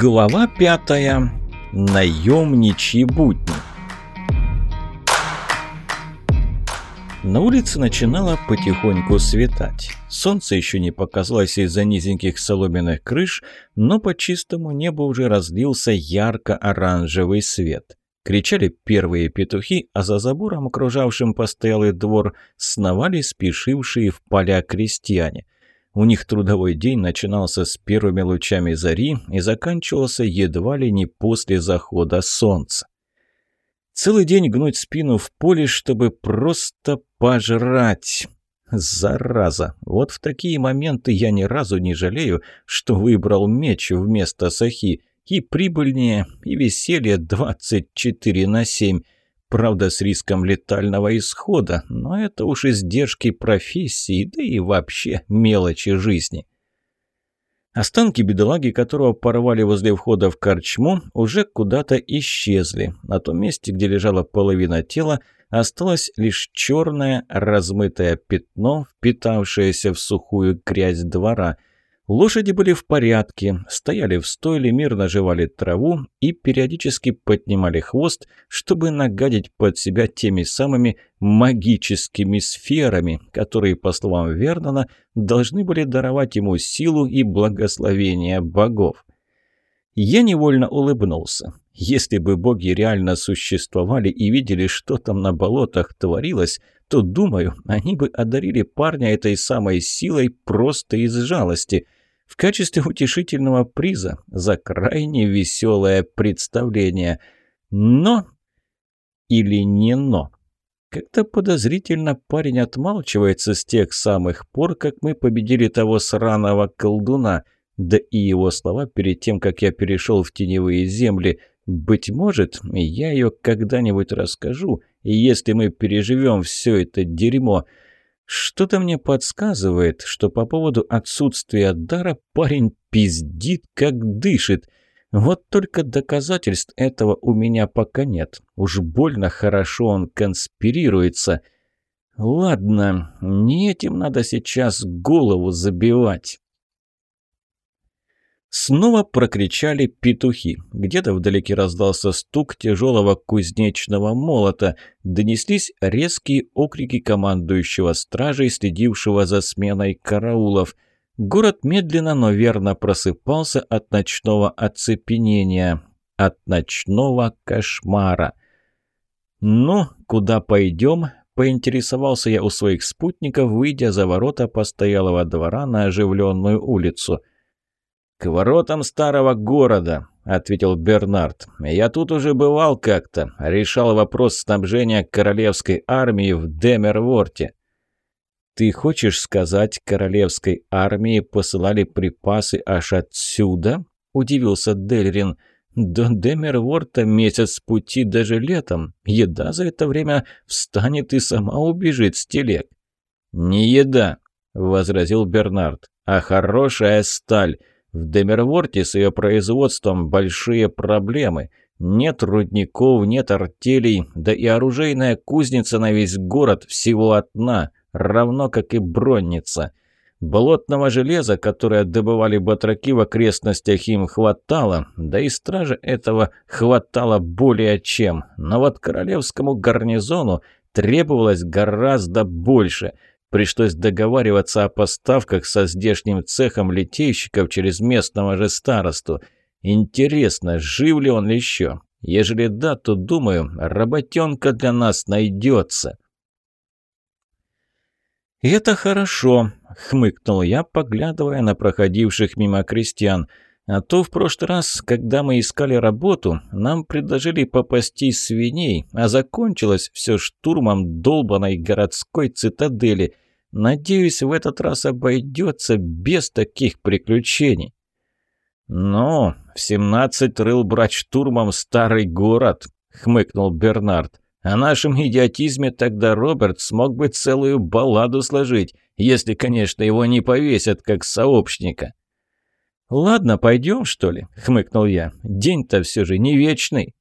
Глава пятая. Наемничьи будни. На улице начинало потихоньку светать. Солнце еще не показалось из-за низеньких соломенных крыш, но по чистому небу уже разлился ярко-оранжевый свет. Кричали первые петухи, а за забором, окружавшим постоялый двор, сновали спешившие в поля крестьяне. У них трудовой день начинался с первыми лучами зари и заканчивался едва ли не после захода солнца. Целый день гнуть спину в поле, чтобы просто пожрать. Зараза! Вот в такие моменты я ни разу не жалею, что выбрал меч вместо сахи. И прибыльнее, и веселье 24 на 7. Правда, с риском летального исхода, но это уж издержки профессии, да и вообще мелочи жизни. Останки бедолаги, которого порвали возле входа в корчму, уже куда-то исчезли. На том месте, где лежала половина тела, осталось лишь черное размытое пятно, впитавшееся в сухую грязь двора – Лошади были в порядке, стояли в стойле, мирно жевали траву и периодически поднимали хвост, чтобы нагадить под себя теми самыми магическими сферами, которые, по словам Вернона, должны были даровать ему силу и благословение богов. Я невольно улыбнулся. Если бы боги реально существовали и видели, что там на болотах творилось, то, думаю, они бы одарили парня этой самой силой просто из жалости – в качестве утешительного приза за крайне веселое представление. Но или не но. Как-то подозрительно парень отмалчивается с тех самых пор, как мы победили того сраного колдуна, да и его слова перед тем, как я перешел в теневые земли. Быть может, я ее когда-нибудь расскажу, если мы переживем все это дерьмо – что-то мне подсказывает, что по поводу отсутствия дара парень пиздит, как дышит. Вот только доказательств этого у меня пока нет. Уж больно хорошо он конспирируется. Ладно, не этим надо сейчас голову забивать. Снова прокричали петухи. Где-то вдалеке раздался стук тяжелого кузнечного молота. Донеслись резкие окрики командующего стражей, следившего за сменой караулов. Город медленно, но верно просыпался от ночного оцепенения, от ночного кошмара. «Ну, куда пойдем?» – поинтересовался я у своих спутников, выйдя за ворота постоялого двора на оживленную улицу – «К воротам старого города», — ответил Бернард. «Я тут уже бывал как-то, решал вопрос снабжения королевской армии в Демерворте». «Ты хочешь сказать, королевской армии посылали припасы аж отсюда?» — удивился Дельрин. «До Демерворта месяц пути даже летом. Еда за это время встанет и сама убежит с телег». «Не еда», — возразил Бернард, — «а хорошая сталь». В Демерворте с ее производством большие проблемы. Нет рудников, нет артелей, да и оружейная кузница на весь город всего одна, равно как и бронница. Болотного железа, которое добывали батраки в окрестностях, им хватало, да и стражи этого хватало более чем. Но вот королевскому гарнизону требовалось гораздо больше – Пришлось договариваться о поставках со здешним цехом литейщиков через местного же старосту. Интересно, жив ли он еще? Ежели да, то, думаю, работенка для нас найдется. «Это хорошо», — хмыкнул я, поглядывая на проходивших мимо крестьян. «А то в прошлый раз, когда мы искали работу, нам предложили попасти свиней, а закончилось все штурмом долбанной городской цитадели. Надеюсь, в этот раз обойдется без таких приключений. «Ну, в семнадцать рыл брать штурмом старый город», — хмыкнул Бернард. «О нашем идиотизме тогда Роберт смог бы целую балладу сложить, если, конечно, его не повесят как сообщника». «Ладно, пойдем, что ли?» — хмыкнул я. «День-то все же не вечный».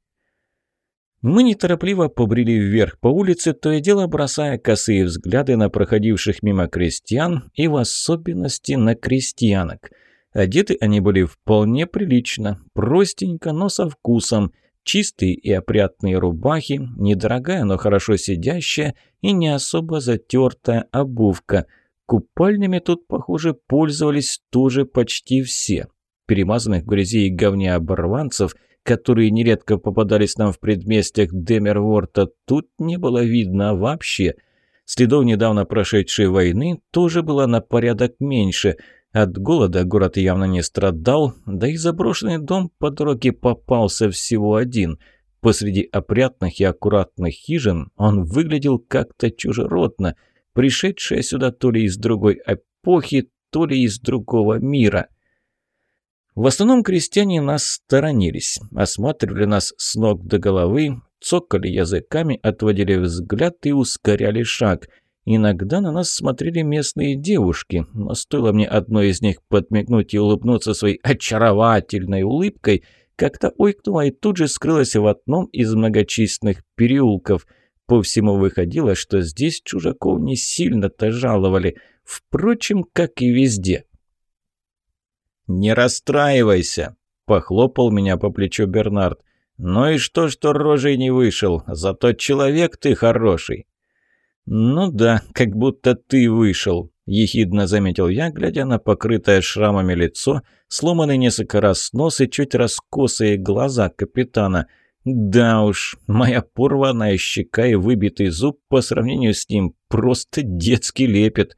Мы неторопливо побрели вверх по улице, то и дело бросая косые взгляды на проходивших мимо крестьян и в особенности на крестьянок. Одеты они были вполне прилично, простенько, но со вкусом. Чистые и опрятные рубахи, недорогая, но хорошо сидящая и не особо затертая обувка. Купальнями тут, похоже, пользовались тоже почти все. Перемазанных в грязи и говне оборванцев, которые нередко попадались нам в предместьях Демерворта, тут не было видно вообще. Следов недавно прошедшей войны тоже было на порядок меньше – от голода город явно не страдал, да и заброшенный дом по дороге попался всего один. Посреди опрятных и аккуратных хижин он выглядел как-то чужеродно, пришедшая сюда то ли из другой эпохи, то ли из другого мира. В основном крестьяне нас сторонились, осматривали нас с ног до головы, цокали языками, отводили взгляд и ускоряли шаг – Иногда на нас смотрели местные девушки, но стоило мне одной из них подмигнуть и улыбнуться своей очаровательной улыбкой, как-то ойкнула и тут же скрылась в одном из многочисленных переулков. По всему выходило, что здесь чужаков не сильно-то жаловали, впрочем, как и везде. «Не расстраивайся», – похлопал меня по плечу Бернард. «Ну и что, что рожей не вышел? Зато человек ты хороший». «Ну да, как будто ты вышел», – ехидно заметил я, глядя на покрытое шрамами лицо, сломанный несколько раз нос и чуть раскосые глаза капитана. «Да уж, моя порванная щека и выбитый зуб по сравнению с ним просто детский лепет».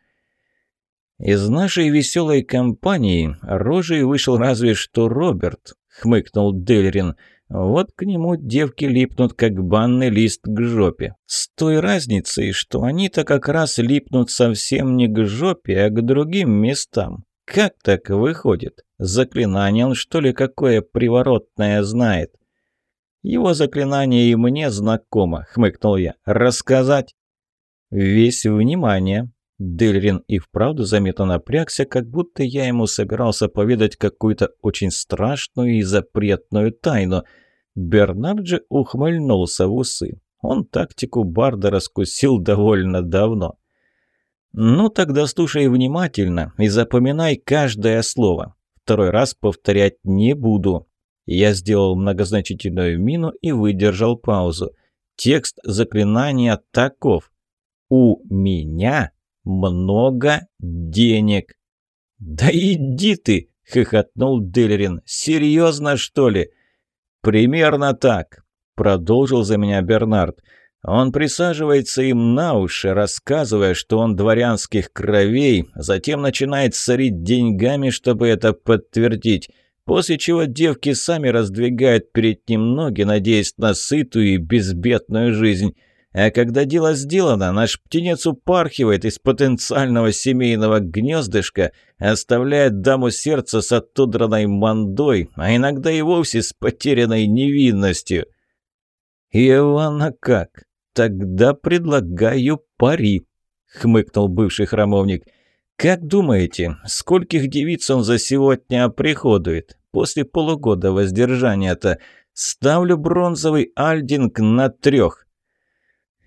«Из нашей веселой компании рожей вышел разве что Роберт», — хмыкнул Дельрин. Вот к нему девки липнут, как банный лист к жопе. С той разницей, что они-то как раз липнут совсем не к жопе, а к другим местам. Как так выходит? Заклинание он, что ли, какое приворотное знает? Его заклинание и мне знакомо, хмыкнул я. Рассказать? Весь внимание. Дельрин и вправду заметно напрягся, как будто я ему собирался поведать какую-то очень страшную и запретную тайну. Бернард же ухмыльнулся в усы. Он тактику Барда раскусил довольно давно. «Ну, тогда слушай внимательно и запоминай каждое слово. Второй раз повторять не буду». Я сделал многозначительную мину и выдержал паузу. Текст заклинания таков. «У меня много денег». «Да иди ты!» — хохотнул Делерин. «Серьезно, что ли?» «Примерно так», — продолжил за меня Бернард. Он присаживается им на уши, рассказывая, что он дворянских кровей, затем начинает сорить деньгами, чтобы это подтвердить, после чего девки сами раздвигают перед ним ноги, надеясь на сытую и безбедную жизнь. А когда дело сделано, наш птенец упархивает из потенциального семейного гнездышка, оставляет даму сердца с оттудранной мандой, а иногда и вовсе с потерянной невинностью. «Ивана как? Тогда предлагаю пари», — хмыкнул бывший храмовник. «Как думаете, скольких девиц он за сегодня оприходует? После полугода воздержания-то ставлю бронзовый альдинг на трех».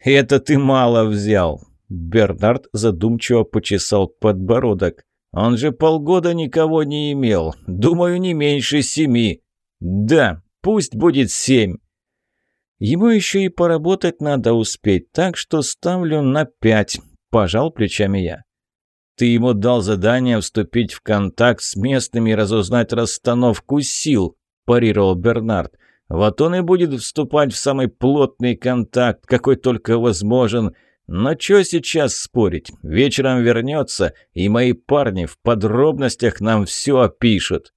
«Это ты мало взял!» Бернард задумчиво почесал подбородок. «Он же полгода никого не имел. Думаю, не меньше семи. Да, пусть будет семь. Ему еще и поработать надо успеть, так что ставлю на пять», – пожал плечами я. «Ты ему дал задание вступить в контакт с местными и разузнать расстановку сил», – парировал Бернард. Вот он и будет вступать в самый плотный контакт, какой только возможен. Но что сейчас спорить? Вечером вернется, и мои парни в подробностях нам все опишут.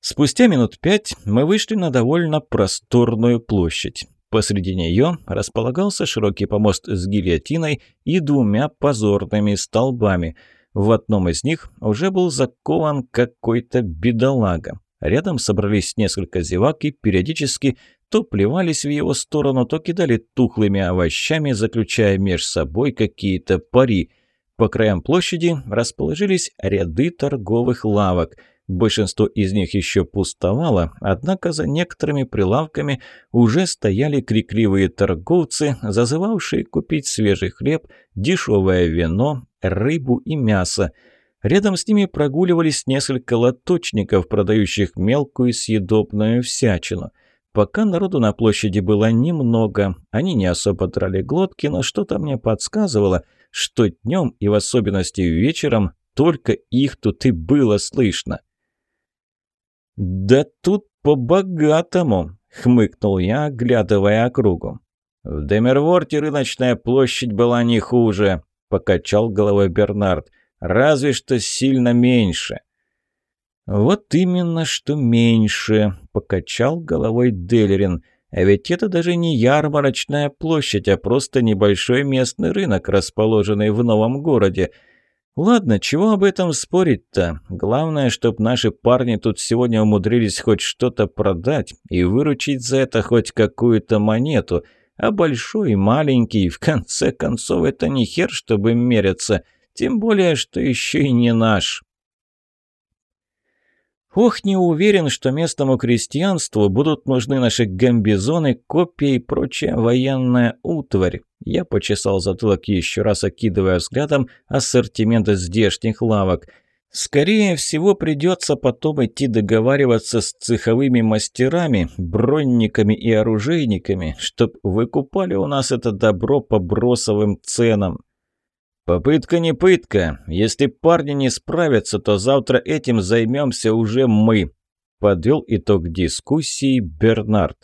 Спустя минут пять мы вышли на довольно просторную площадь. Посреди нее располагался широкий помост с гильотиной и двумя позорными столбами. В одном из них уже был закован какой-то бедолага. Рядом собрались несколько зевак и периодически то плевались в его сторону, то кидали тухлыми овощами, заключая меж собой какие-то пари. По краям площади расположились ряды торговых лавок. Большинство из них еще пустовало, однако за некоторыми прилавками уже стояли крикливые торговцы, зазывавшие купить свежий хлеб, дешевое вино, рыбу и мясо – Рядом с ними прогуливались несколько лоточников, продающих мелкую съедобную всячину. Пока народу на площади было немного, они не особо драли глотки, но что-то мне подсказывало, что днем и в особенности вечером только их тут и было слышно. «Да тут по-богатому!» — хмыкнул я, оглядывая округу. «В Демерворте рыночная площадь была не хуже», — покачал головой Бернард. «Разве что сильно меньше». «Вот именно, что меньше», — покачал головой Делерин. «А ведь это даже не ярмарочная площадь, а просто небольшой местный рынок, расположенный в новом городе. Ладно, чего об этом спорить-то? Главное, чтобы наши парни тут сегодня умудрились хоть что-то продать и выручить за это хоть какую-то монету. А большой и маленький, в конце концов, это не хер, чтобы мериться. Тем более, что еще и не наш. Ох, не уверен, что местному крестьянству будут нужны наши гамбизоны, копии и прочая военная утварь. Я почесал затылок еще раз, окидывая взглядом ассортимент здешних лавок. Скорее всего, придется потом идти договариваться с цеховыми мастерами, бронниками и оружейниками, чтоб выкупали у нас это добро по бросовым ценам. «Попытка не пытка. Если парни не справятся, то завтра этим займемся уже мы», – подвел итог дискуссии Бернард.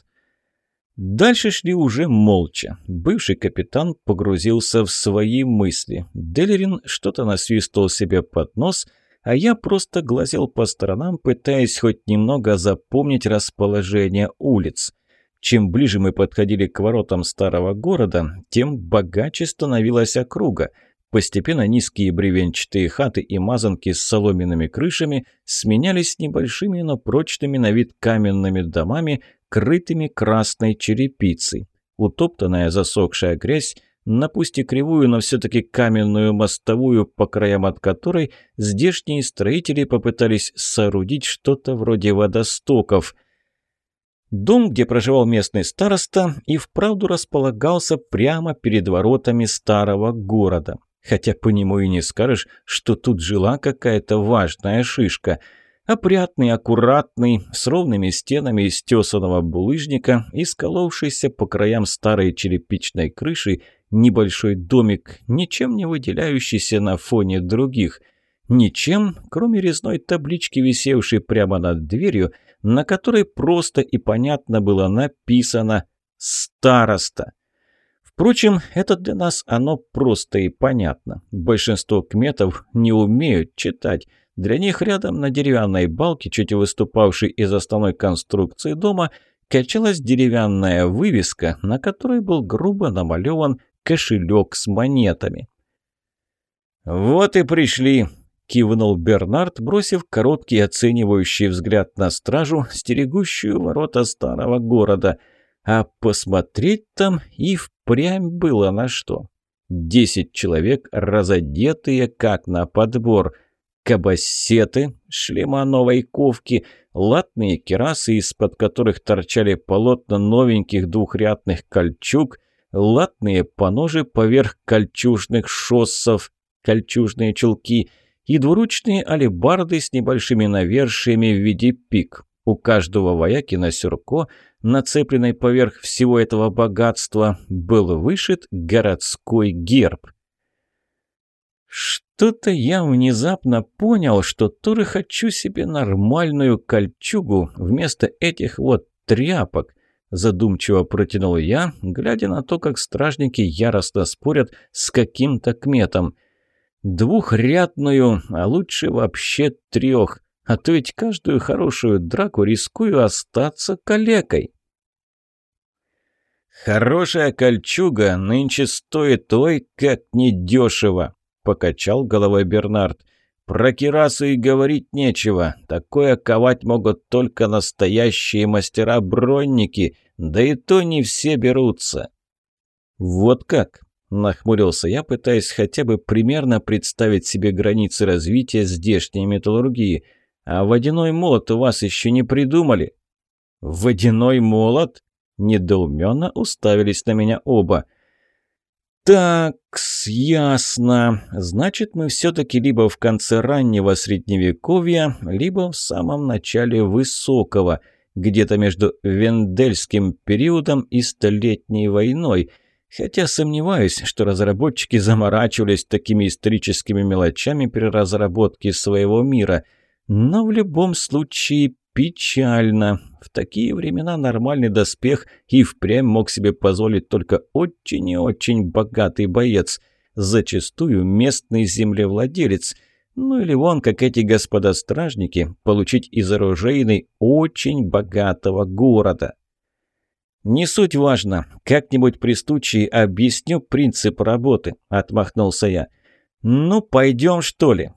Дальше шли уже молча. Бывший капитан погрузился в свои мысли. Делерин что-то насвистывал себе под нос, а я просто глазел по сторонам, пытаясь хоть немного запомнить расположение улиц. Чем ближе мы подходили к воротам старого города, тем богаче становилась округа – Постепенно низкие бревенчатые хаты и мазанки с соломенными крышами сменялись небольшими, но прочными на вид каменными домами, крытыми красной черепицей. Утоптанная засохшая грязь, на пусть и кривую, но все-таки каменную мостовую, по краям от которой здешние строители попытались соорудить что-то вроде водостоков – Дом, где проживал местный староста, и вправду располагался прямо перед воротами старого города. Хотя по нему и не скажешь, что тут жила какая-то важная шишка. Опрятный, аккуратный, с ровными стенами из тесаного булыжника и сколовшийся по краям старой черепичной крыши небольшой домик, ничем не выделяющийся на фоне других. Ничем, кроме резной таблички, висевшей прямо над дверью, на которой просто и понятно было написано «Староста». Впрочем, это для нас оно просто и понятно. Большинство кметов не умеют читать. Для них рядом на деревянной балке, чуть выступавшей из основной конструкции дома, качалась деревянная вывеска, на которой был грубо намалеван кошелек с монетами. «Вот и пришли», – кивнул Бернард, бросив короткий оценивающий взгляд на стражу, стерегущую ворота старого города – а посмотреть там и впрямь было на что. Десять человек, разодетые как на подбор. Кабасеты, шлема новой ковки, латные керасы, из-под которых торчали полотна новеньких двухрядных кольчуг, латные поножи поверх кольчужных шоссов, кольчужные чулки и двуручные алебарды с небольшими навершиями в виде пик. У каждого вояки на сюрко – нацепленной поверх всего этого богатства, был вышит городской герб. Что-то я внезапно понял, что тоже хочу себе нормальную кольчугу вместо этих вот тряпок. Задумчиво протянул я, глядя на то, как стражники яростно спорят с каким-то кметом. Двухрядную, а лучше вообще трех а то ведь каждую хорошую драку рискую остаться калекой. «Хорошая кольчуга нынче стоит ой, как недешево», — покачал головой Бернард. «Про кирасу и говорить нечего. Такое ковать могут только настоящие мастера-бронники, да и то не все берутся». «Вот как?» – нахмурился я, пытаясь хотя бы примерно представить себе границы развития здешней металлургии – а водяной молот у вас еще не придумали?» «Водяной молот?» Недоуменно уставились на меня оба. Так, ясно. Значит, мы все-таки либо в конце раннего средневековья, либо в самом начале высокого, где-то между Вендельским периодом и Столетней войной. Хотя сомневаюсь, что разработчики заморачивались такими историческими мелочами при разработке своего мира. Но в любом случае Печально. В такие времена нормальный доспех и впрямь мог себе позволить только очень и очень богатый боец, зачастую местный землевладелец. Ну или вон, как эти господа-стражники, получить из оружейной очень богатого города. «Не суть важно. Как-нибудь при случае объясню принцип работы», — отмахнулся я. «Ну, пойдем, что ли?»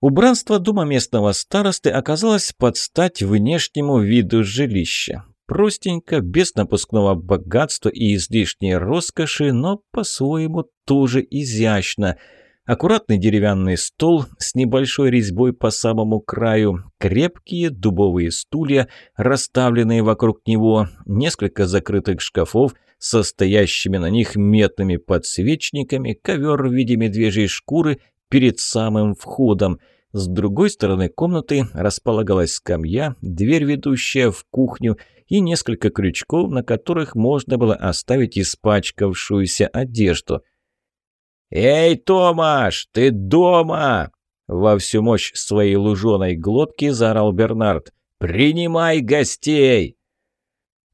Убранство дома местного старосты оказалось под стать внешнему виду жилища. Простенько, без напускного богатства и излишней роскоши, но по-своему тоже изящно. Аккуратный деревянный стол с небольшой резьбой по самому краю, крепкие дубовые стулья, расставленные вокруг него, несколько закрытых шкафов со стоящими на них метными подсвечниками, ковер в виде медвежьей шкуры перед самым входом. С другой стороны комнаты располагалась скамья, дверь, ведущая в кухню, и несколько крючков, на которых можно было оставить испачкавшуюся одежду. «Эй, Томаш, ты дома?» Во всю мощь своей луженой глотки заорал Бернард. «Принимай гостей!»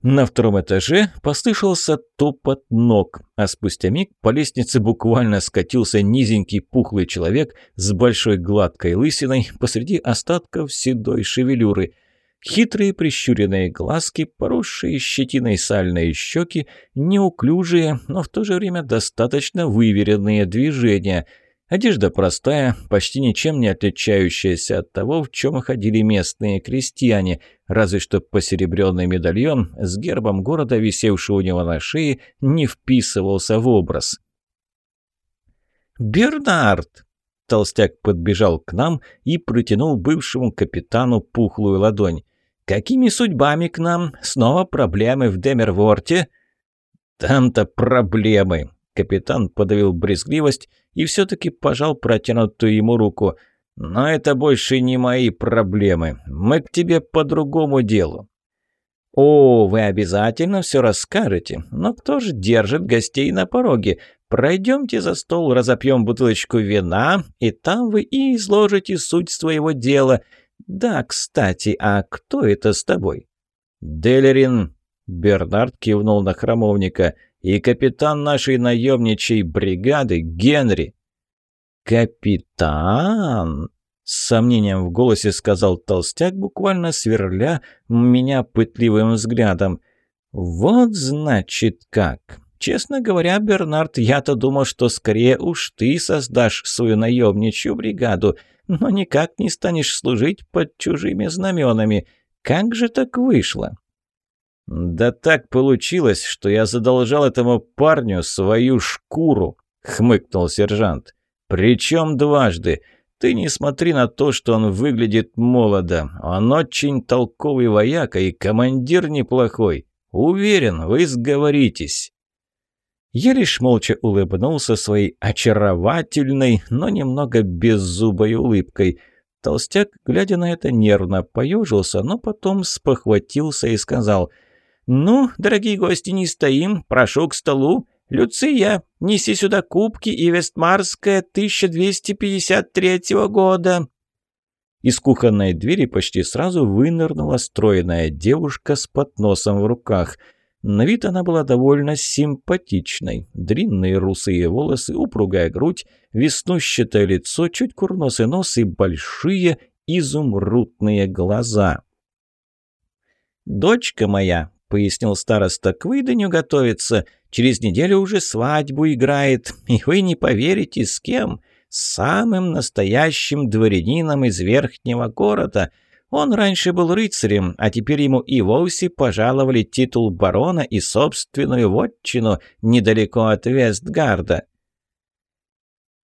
На втором этаже послышался топот ног, а спустя миг по лестнице буквально скатился низенький пухлый человек с большой гладкой лысиной посреди остатков седой шевелюры. Хитрые прищуренные глазки, поросшие щетиной сальные щеки, неуклюжие, но в то же время достаточно выверенные движения – Одежда простая, почти ничем не отличающаяся от того, в чем ходили местные крестьяне, разве что посеребренный медальон с гербом города, висевший у него на шее, не вписывался в образ. «Бернард!» Толстяк подбежал к нам и протянул бывшему капитану пухлую ладонь. «Какими судьбами к нам? Снова проблемы в Демерворте?» «Там-то проблемы!» Капитан подавил брезгливость и все-таки пожал протянутую ему руку. «Но это больше не мои проблемы. Мы к тебе по другому делу». «О, вы обязательно все расскажете. Но кто же держит гостей на пороге? Пройдемте за стол, разопьем бутылочку вина, и там вы и изложите суть своего дела. Да, кстати, а кто это с тобой?» «Делерин», — Бернард кивнул на храмовника, — и капитан нашей наемничей бригады Генри». «Капитан?» — с сомнением в голосе сказал толстяк, буквально сверля меня пытливым взглядом. «Вот значит как. Честно говоря, Бернард, я-то думал, что скорее уж ты создашь свою наемничью бригаду, но никак не станешь служить под чужими знаменами. Как же так вышло?» «Да так получилось, что я задолжал этому парню свою шкуру», — хмыкнул сержант. «Причем дважды. Ты не смотри на то, что он выглядит молодо. Он очень толковый вояка и командир неплохой. Уверен, вы сговоритесь». Я лишь молча улыбнулся своей очаровательной, но немного беззубой улыбкой. Толстяк, глядя на это, нервно поежился, но потом спохватился и сказал — «Ну, дорогие гости, не стоим, прошу к столу. Люция, неси сюда кубки и Вестмарская 1253 года». Из кухонной двери почти сразу вынырнула стройная девушка с подносом в руках. На вид она была довольно симпатичной. Длинные русые волосы, упругая грудь, веснущатое лицо, чуть курносый нос и большие изумрудные глаза. «Дочка моя», пояснил староста, к выданию готовится. Через неделю уже свадьбу играет. И вы не поверите, с кем? С самым настоящим дворянином из верхнего города. Он раньше был рыцарем, а теперь ему и вовсе пожаловали титул барона и собственную вотчину недалеко от Вестгарда.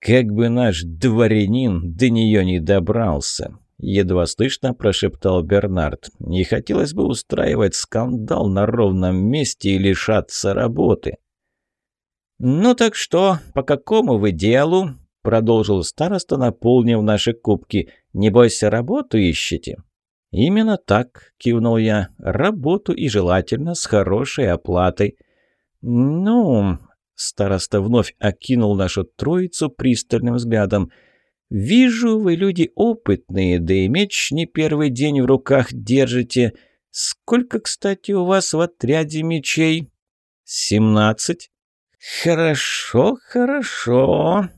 Как бы наш дворянин до нее не добрался. Едва слышно прошептал Бернард. «Не хотелось бы устраивать скандал на ровном месте и лишаться работы». «Ну так что, по какому вы делу?» – продолжил староста, наполнив наши кубки. «Небось, работу ищете?» «Именно так», – кивнул я. «Работу и желательно с хорошей оплатой». «Ну...» – староста вновь окинул нашу троицу пристальным взглядом. «Вижу, вы люди опытные, да и меч не первый день в руках держите. Сколько, кстати, у вас в отряде мечей?» «Семнадцать». «Хорошо, хорошо».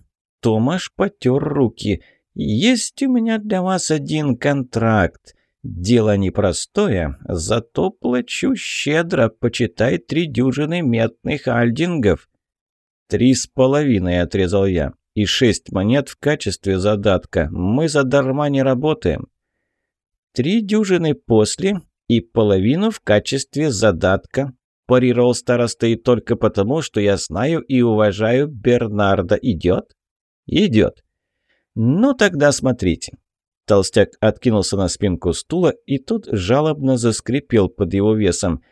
Томаш потер руки. «Есть у меня для вас один контракт. Дело непростое, зато плачу щедро, почитай три дюжины метных альдингов». «Три с половиной», — отрезал я. «И шесть монет в качестве задатка. Мы задарма не работаем». «Три дюжины после и половину в качестве задатка», парировал староста и только потому, что я знаю и уважаю Бернарда. Идет? Идет. Ну тогда смотрите. Толстяк откинулся на спинку стула, и тот жалобно заскрипел под его весом.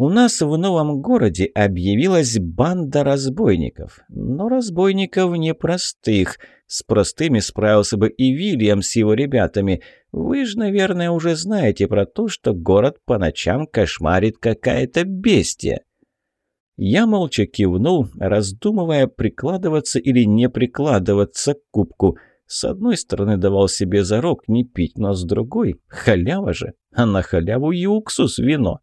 «У нас в новом городе объявилась банда разбойников. Но разбойников непростых. С простыми справился бы и Вильям с его ребятами. Вы же, наверное, уже знаете про то, что город по ночам кошмарит какая-то бестия». Я молча кивнул, раздумывая, прикладываться или не прикладываться к кубку. С одной стороны давал себе зарок не пить, но с другой – халява же, а на халяву и уксус вино.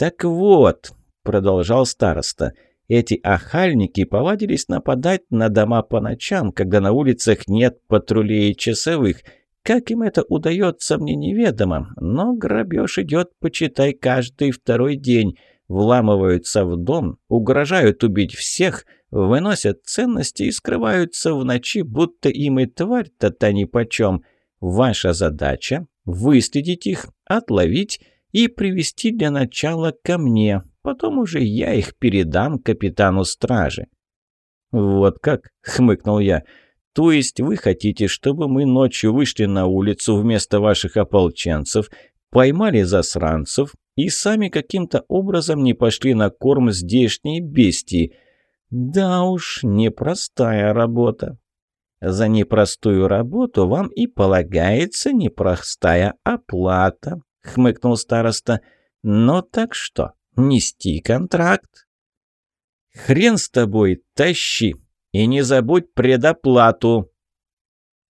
«Так вот», – продолжал староста, – «эти охальники повадились нападать на дома по ночам, когда на улицах нет патрулей часовых. Как им это удается, мне неведомо, но грабеж идет, почитай, каждый второй день. Вламываются в дом, угрожают убить всех, выносят ценности и скрываются в ночи, будто им и тварь-то-то нипочем. Ваша задача – выследить их, отловить – и привести для начала ко мне. Потом уже я их передам капитану стражи». «Вот как?» — хмыкнул я. «То есть вы хотите, чтобы мы ночью вышли на улицу вместо ваших ополченцев, поймали засранцев и сами каким-то образом не пошли на корм здешней бестии? Да уж, непростая работа». За непростую работу вам и полагается непростая оплата. — хмыкнул староста. «Ну так что, нести контракт?» «Хрен с тобой, тащи! И не забудь предоплату!»